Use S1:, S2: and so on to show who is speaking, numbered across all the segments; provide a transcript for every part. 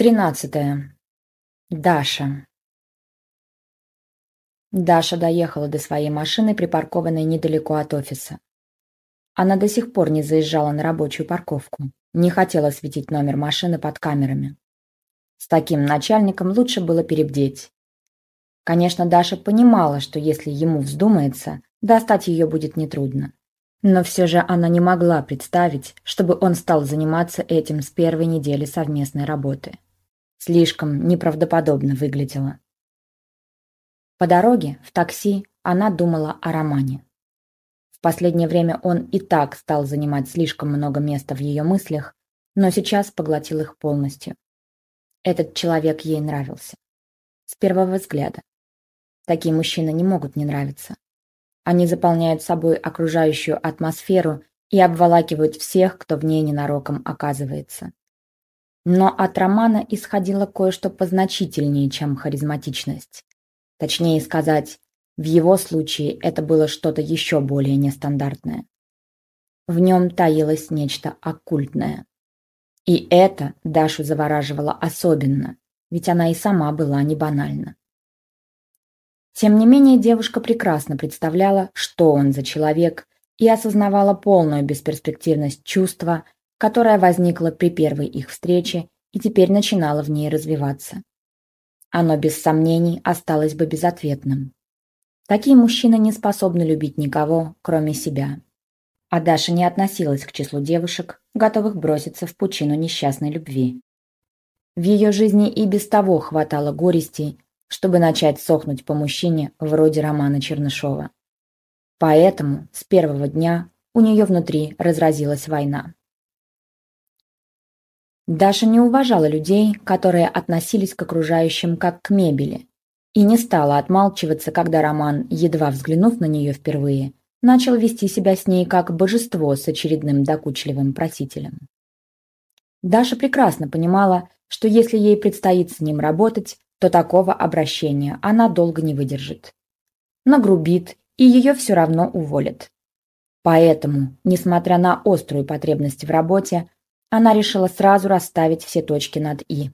S1: Тринадцатое. Даша. Даша доехала до своей машины, припаркованной недалеко от офиса. Она до сих пор не заезжала на рабочую парковку, не хотела светить номер машины под камерами. С таким начальником лучше было перебдеть. Конечно, Даша понимала, что если ему вздумается, достать ее будет нетрудно. Но все же она не могла представить, чтобы он стал заниматься этим с первой недели совместной работы. Слишком неправдоподобно выглядела. По дороге, в такси, она думала о романе. В последнее время он и так стал занимать слишком много места в ее мыслях, но сейчас поглотил их полностью. Этот человек ей нравился. С первого взгляда. Такие мужчины не могут не нравиться. Они заполняют собой окружающую атмосферу и обволакивают всех, кто в ней ненароком оказывается. Но от романа исходило кое-что позначительнее, чем харизматичность. Точнее сказать, в его случае это было что-то еще более нестандартное. В нем таилось нечто оккультное. И это Дашу завораживало особенно, ведь она и сама была не банальна. Тем не менее, девушка прекрасно представляла, что он за человек, и осознавала полную бесперспективность чувства, которая возникла при первой их встрече и теперь начинала в ней развиваться. Оно без сомнений осталось бы безответным. Такие мужчины не способны любить никого, кроме себя. А Даша не относилась к числу девушек, готовых броситься в пучину несчастной любви. В ее жизни и без того хватало горестей, чтобы начать сохнуть по мужчине вроде Романа Чернышова. Поэтому с первого дня у нее внутри разразилась война. Даша не уважала людей, которые относились к окружающим как к мебели, и не стала отмалчиваться, когда Роман, едва взглянув на нее впервые, начал вести себя с ней как божество с очередным докучливым просителем. Даша прекрасно понимала, что если ей предстоит с ним работать, то такого обращения она долго не выдержит. Нагрубит, и ее все равно уволят. Поэтому, несмотря на острую потребность в работе, она решила сразу расставить все точки над «и».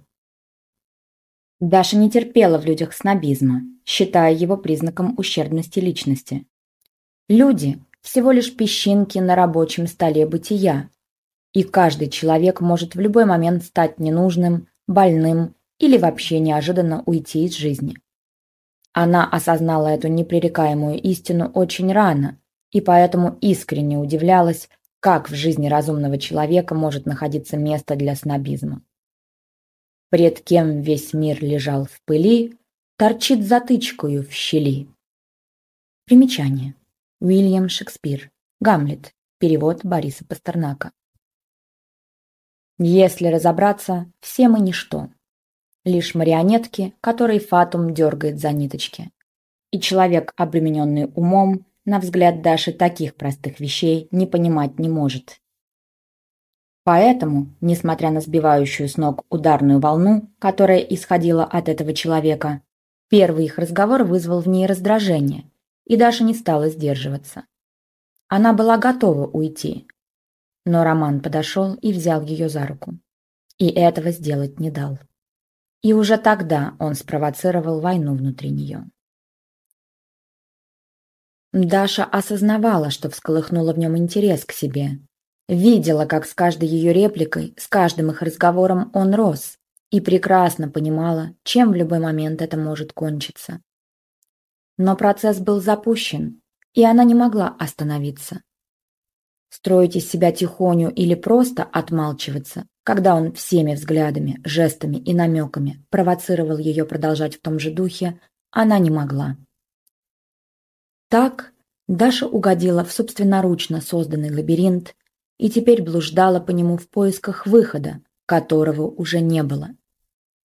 S1: Даша не терпела в людях снобизма, считая его признаком ущербности личности. Люди – всего лишь песчинки на рабочем столе бытия, и каждый человек может в любой момент стать ненужным, больным или вообще неожиданно уйти из жизни. Она осознала эту непререкаемую истину очень рано и поэтому искренне удивлялась, как в жизни разумного человека может находиться место для снобизма? Пред кем весь мир лежал в пыли, торчит затычкою в щели. Примечание. Уильям Шекспир. Гамлет. Перевод Бориса Пастернака. Если разобраться, все мы ничто. Лишь марионетки, которые Фатум дергает за ниточки. И человек, обремененный умом, на взгляд Даши таких простых вещей не понимать не может. Поэтому, несмотря на сбивающую с ног ударную волну, которая исходила от этого человека, первый их разговор вызвал в ней раздражение, и Даша не стала сдерживаться. Она была готова уйти, но Роман подошел и взял ее за руку. И этого сделать не дал. И уже тогда он спровоцировал войну внутри нее. Даша осознавала, что всколыхнула в нем интерес к себе. Видела, как с каждой ее репликой, с каждым их разговором он рос, и прекрасно понимала, чем в любой момент это может кончиться. Но процесс был запущен, и она не могла остановиться. Строить из себя тихоню или просто отмалчиваться, когда он всеми взглядами, жестами и намеками провоцировал ее продолжать в том же духе, она не могла. Так Даша угодила в собственноручно созданный лабиринт и теперь блуждала по нему в поисках выхода, которого уже не было.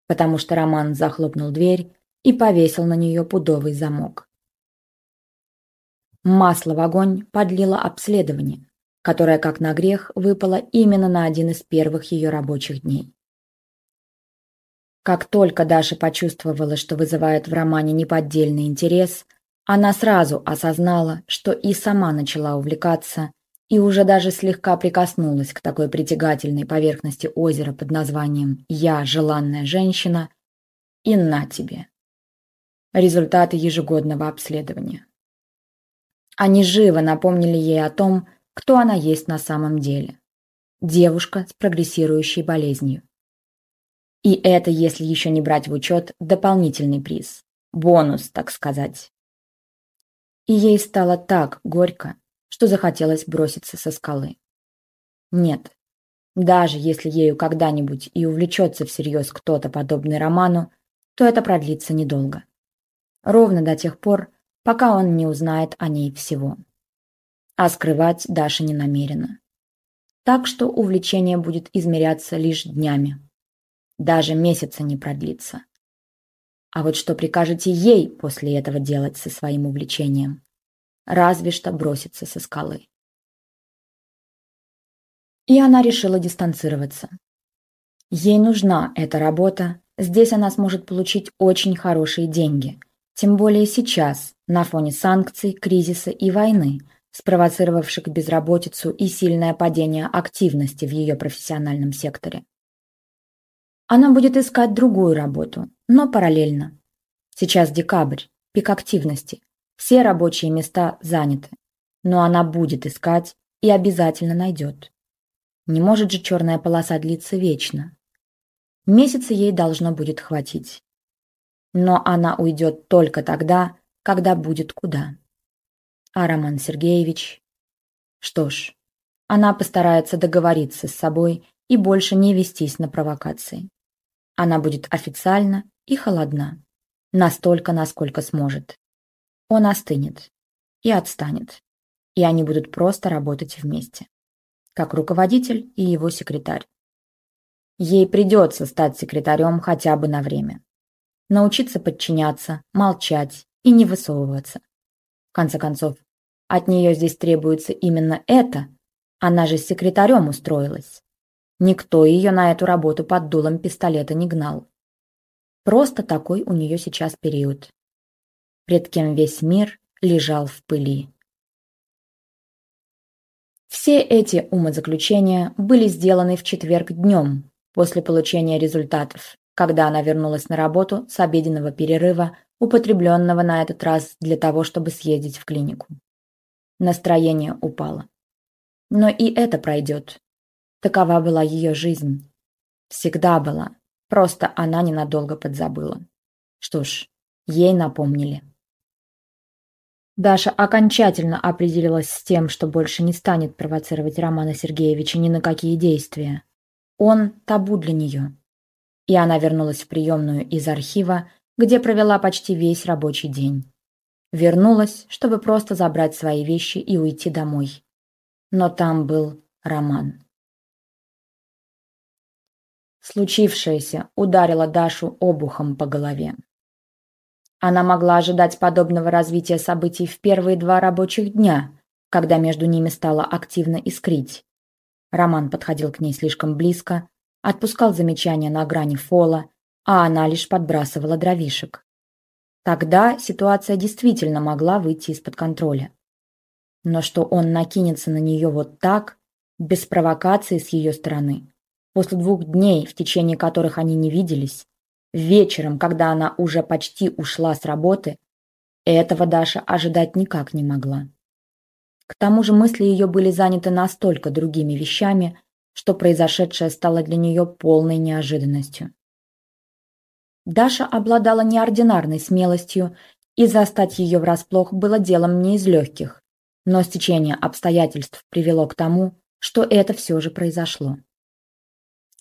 S1: Потому что Роман захлопнул дверь и повесил на нее пудовый замок. Масло в огонь подлило обследование, которое, как на грех, выпало именно на один из первых ее рабочих дней. Как только Даша почувствовала, что вызывает в романе неподдельный интерес – она сразу осознала, что и сама начала увлекаться, и уже даже слегка прикоснулась к такой притягательной поверхности озера под названием «Я желанная женщина» и на тебе. Результаты ежегодного обследования. Они живо напомнили ей о том, кто она есть на самом деле. Девушка с прогрессирующей болезнью. И это, если еще не брать в учет, дополнительный приз. Бонус, так сказать. И ей стало так горько, что захотелось броситься со скалы. Нет, даже если ею когда-нибудь и увлечется всерьез кто-то подобный роману, то это продлится недолго. Ровно до тех пор, пока он не узнает о ней всего. А скрывать Даша не намерена. Так что увлечение будет измеряться лишь днями. Даже месяца не продлится. А вот что прикажете ей после этого делать со своим увлечением? Разве что броситься со скалы. И она решила дистанцироваться. Ей нужна эта работа, здесь она сможет получить очень хорошие деньги. Тем более сейчас, на фоне санкций, кризиса и войны, спровоцировавших безработицу и сильное падение активности в ее профессиональном секторе. Она будет искать другую работу, но параллельно. Сейчас декабрь, пик активности. Все рабочие места заняты. Но она будет искать и обязательно найдет. Не может же черная полоса длиться вечно. Месяца ей должно будет хватить. Но она уйдет только тогда, когда будет куда. А Роман Сергеевич... Что ж, она постарается договориться с собой и больше не вестись на провокации. Она будет официальна и холодна. Настолько, насколько сможет. Он остынет и отстанет. И они будут просто работать вместе. Как руководитель и его секретарь. Ей придется стать секретарем хотя бы на время. Научиться подчиняться, молчать и не высовываться. В конце концов, от нее здесь требуется именно это. Она же с секретарем устроилась. Никто ее на эту работу под дулом пистолета не гнал. Просто такой у нее сейчас период. Пред кем весь мир лежал в пыли. Все эти умозаключения были сделаны в четверг днем, после получения результатов, когда она вернулась на работу с обеденного перерыва, употребленного на этот раз для того, чтобы съездить в клинику. Настроение упало. Но и это пройдет. Такова была ее жизнь. Всегда была. Просто она ненадолго подзабыла. Что ж, ей напомнили. Даша окончательно определилась с тем, что больше не станет провоцировать Романа Сергеевича ни на какие действия. Он табу для нее. И она вернулась в приемную из архива, где провела почти весь рабочий день. Вернулась, чтобы просто забрать свои вещи и уйти домой. Но там был Роман. Случившееся ударило Дашу обухом по голове. Она могла ожидать подобного развития событий в первые два рабочих дня, когда между ними стало активно искрить. Роман подходил к ней слишком близко, отпускал замечания на грани фола, а она лишь подбрасывала дровишек. Тогда ситуация действительно могла выйти из-под контроля. Но что он накинется на нее вот так, без провокации с ее стороны, После двух дней, в течение которых они не виделись, вечером, когда она уже почти ушла с работы, этого Даша ожидать никак не могла. К тому же мысли ее были заняты настолько другими вещами, что произошедшее стало для нее полной неожиданностью. Даша обладала неординарной смелостью, и застать ее врасплох было делом не из легких, но стечение обстоятельств привело к тому, что это все же произошло.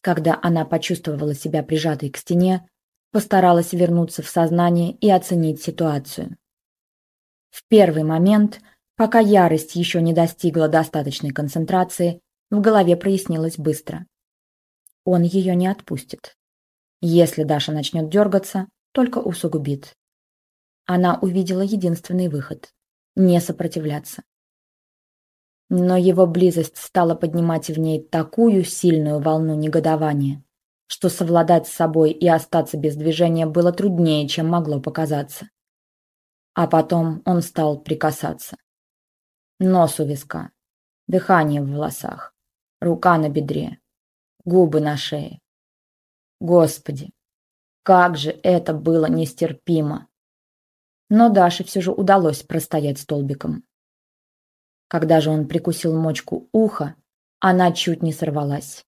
S1: Когда она почувствовала себя прижатой к стене, постаралась вернуться в сознание и оценить ситуацию. В первый момент, пока ярость еще не достигла достаточной концентрации, в голове прояснилось быстро. Он ее не отпустит. Если Даша начнет дергаться, только усугубит. Она увидела единственный выход – не сопротивляться. Но его близость стала поднимать в ней такую сильную волну негодования, что совладать с собой и остаться без движения было труднее, чем могло показаться. А потом он стал прикасаться. Нос у виска. дыхание в волосах, рука на бедре, губы на шее. Господи, как же это было нестерпимо! Но Даше все же удалось простоять столбиком. Когда же он прикусил мочку уха, она чуть не сорвалась.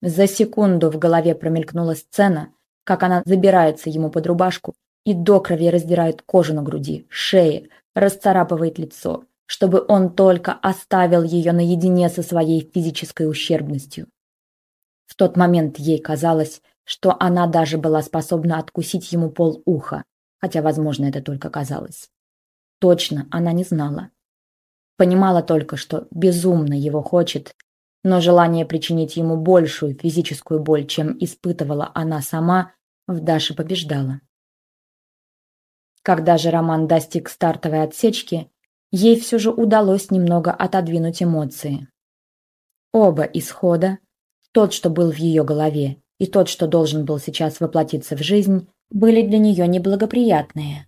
S1: За секунду в голове промелькнула сцена, как она забирается ему под рубашку и до крови раздирает кожу на груди, шее, расцарапывает лицо, чтобы он только оставил ее наедине со своей физической ущербностью. В тот момент ей казалось, что она даже была способна откусить ему пол уха, хотя, возможно, это только казалось. Точно она не знала. Понимала только, что безумно его хочет, но желание причинить ему большую физическую боль, чем испытывала она сама, в Даше побеждало. Когда же Роман достиг стартовой отсечки, ей все же удалось немного отодвинуть эмоции. Оба исхода, тот, что был в ее голове, и тот, что должен был сейчас воплотиться в жизнь, были для нее неблагоприятные.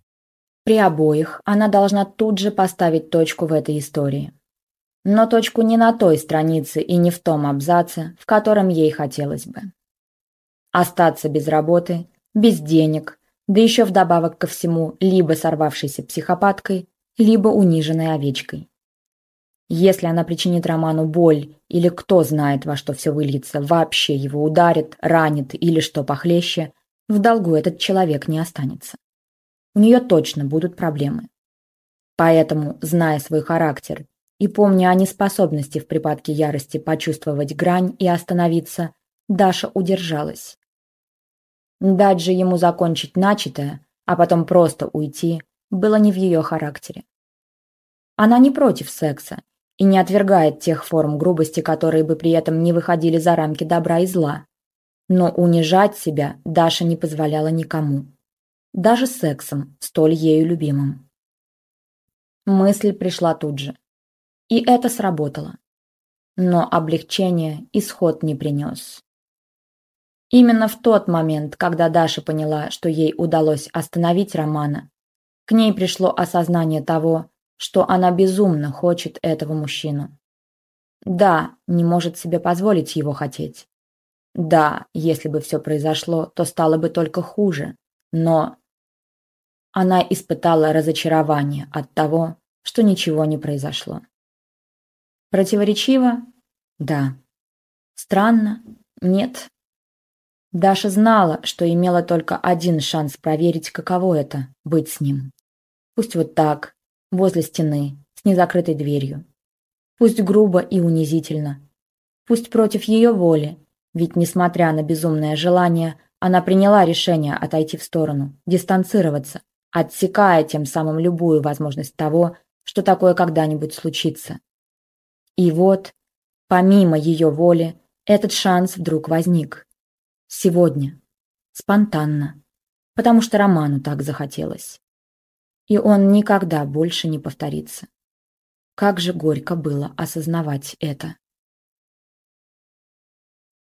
S1: При обоих она должна тут же поставить точку в этой истории. Но точку не на той странице и не в том абзаце, в котором ей хотелось бы. Остаться без работы, без денег, да еще вдобавок ко всему либо сорвавшейся психопаткой, либо униженной овечкой. Если она причинит Роману боль, или кто знает, во что все выльется, вообще его ударит, ранит или что похлеще, в долгу этот человек не останется у нее точно будут проблемы. Поэтому, зная свой характер и помня о неспособности в припадке ярости почувствовать грань и остановиться, Даша удержалась. Дать же ему закончить начатое, а потом просто уйти, было не в ее характере. Она не против секса и не отвергает тех форм грубости, которые бы при этом не выходили за рамки добра и зла. Но унижать себя Даша не позволяла никому даже сексом, столь ею любимым. Мысль пришла тут же. И это сработало. Но облегчение исход не принес. Именно в тот момент, когда Даша поняла, что ей удалось остановить Романа, к ней пришло осознание того, что она безумно хочет этого мужчину. Да, не может себе позволить его хотеть. Да, если бы все произошло, то стало бы только хуже. Но она испытала разочарование от того, что ничего не произошло. Противоречиво? Да. Странно? Нет. Даша знала, что имела только один шанс проверить, каково это – быть с ним. Пусть вот так, возле стены, с незакрытой дверью. Пусть грубо и унизительно. Пусть против ее воли, ведь, несмотря на безумное желание, она приняла решение отойти в сторону, дистанцироваться, отсекая тем самым любую возможность того, что такое когда-нибудь случится. И вот, помимо ее воли, этот шанс вдруг возник. Сегодня. Спонтанно. Потому что Роману так захотелось. И он никогда больше не повторится. Как же горько было осознавать это.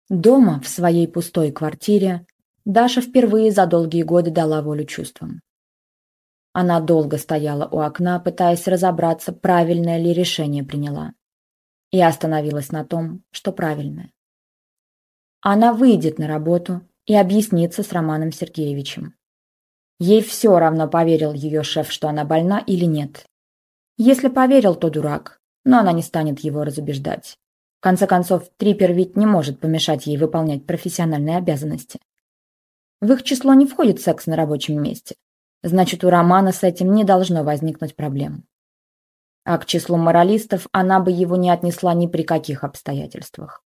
S1: Дома, в своей пустой квартире, Даша впервые за долгие годы дала волю чувствам. Она долго стояла у окна, пытаясь разобраться, правильное ли решение приняла. И остановилась на том, что правильное. Она выйдет на работу и объяснится с Романом Сергеевичем. Ей все равно, поверил ее шеф, что она больна или нет. Если поверил, то дурак, но она не станет его разубеждать. В конце концов, Трипер ведь не может помешать ей выполнять профессиональные обязанности. В их число не входит секс на рабочем месте. Значит, у Романа с этим не должно возникнуть проблем. А к числу моралистов она бы его не отнесла ни при каких обстоятельствах.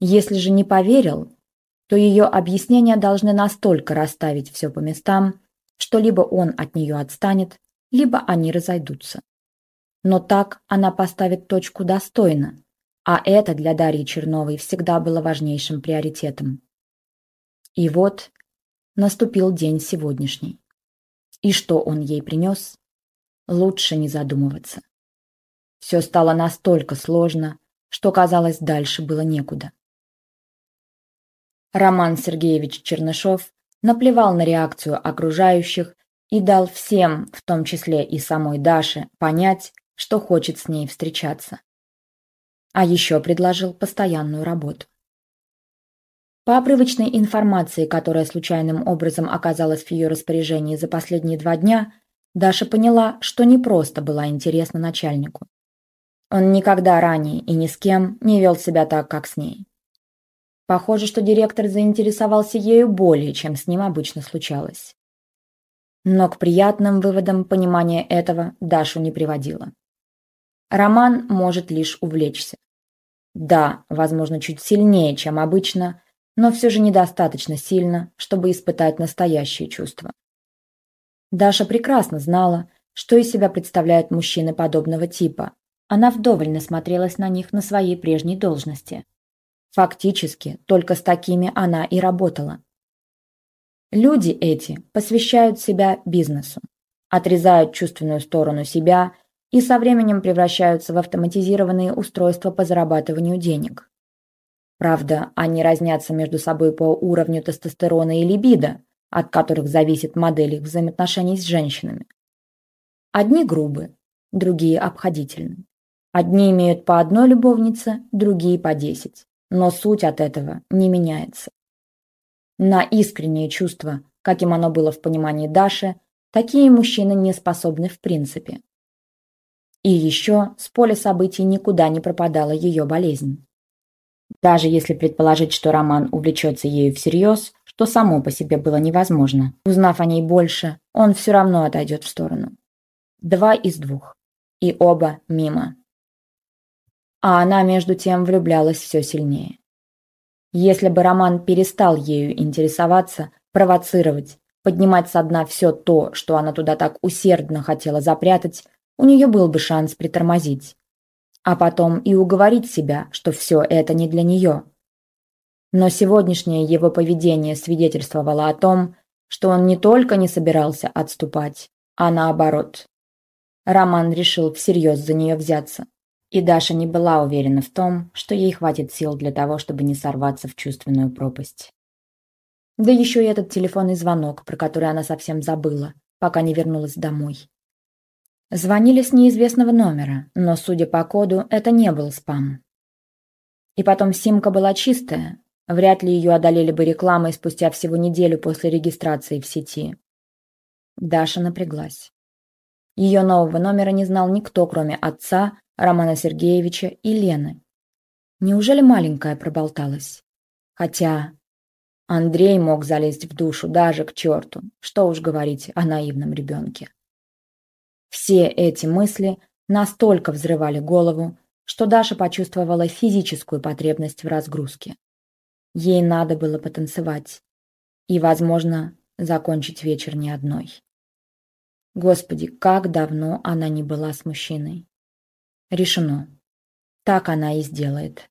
S1: Если же не поверил, то ее объяснения должны настолько расставить все по местам, что либо он от нее отстанет, либо они разойдутся. Но так она поставит точку достойно, а это для Дарьи Черновой всегда было важнейшим приоритетом. И вот наступил день сегодняшний. И что он ей принес? Лучше не задумываться. Все стало настолько сложно, что, казалось, дальше было некуда. Роман Сергеевич Чернышов наплевал на реакцию окружающих и дал всем, в том числе и самой Даше, понять, что хочет с ней встречаться. А еще предложил постоянную работу. По обрывочной информации, которая случайным образом оказалась в ее распоряжении за последние два дня, Даша поняла, что не просто была интересна начальнику. Он никогда ранее и ни с кем не вел себя так, как с ней. Похоже, что директор заинтересовался ею более, чем с ним обычно случалось. Но к приятным выводам понимание этого Дашу не приводило. Роман может лишь увлечься. Да, возможно, чуть сильнее, чем обычно, но все же недостаточно сильно, чтобы испытать настоящие чувства. Даша прекрасно знала, что из себя представляют мужчины подобного типа. Она вдоволь насмотрелась на них на своей прежней должности. Фактически, только с такими она и работала. Люди эти посвящают себя бизнесу, отрезают чувственную сторону себя и со временем превращаются в автоматизированные устройства по зарабатыванию денег. Правда, они разнятся между собой по уровню тестостерона и либидо, от которых зависит модель их взаимоотношений с женщинами. Одни грубы, другие обходительны. Одни имеют по одной любовнице, другие по десять. Но суть от этого не меняется. На искреннее чувство, каким оно было в понимании Даши, такие мужчины не способны в принципе. И еще с поля событий никуда не пропадала ее болезнь. Даже если предположить, что Роман увлечется ею всерьез, что само по себе было невозможно, узнав о ней больше, он все равно отойдет в сторону. Два из двух. И оба мимо. А она, между тем, влюблялась все сильнее. Если бы Роман перестал ею интересоваться, провоцировать, поднимать со дна все то, что она туда так усердно хотела запрятать, у нее был бы шанс притормозить а потом и уговорить себя, что все это не для нее. Но сегодняшнее его поведение свидетельствовало о том, что он не только не собирался отступать, а наоборот. Роман решил всерьез за нее взяться. И Даша не была уверена в том, что ей хватит сил для того, чтобы не сорваться в чувственную пропасть. Да еще и этот телефонный звонок, про который она совсем забыла, пока не вернулась домой. Звонили с неизвестного номера, но, судя по коду, это не был спам. И потом симка была чистая, вряд ли ее одолели бы рекламой спустя всего неделю после регистрации в сети. Даша напряглась. Ее нового номера не знал никто, кроме отца, Романа Сергеевича и Лены. Неужели маленькая проболталась? Хотя Андрей мог залезть в душу даже к черту, что уж говорить о наивном ребенке. Все эти мысли настолько взрывали голову, что Даша почувствовала физическую потребность в разгрузке. Ей надо было потанцевать и, возможно, закончить вечер не одной. Господи, как давно она не была с мужчиной. Решено. Так она и сделает.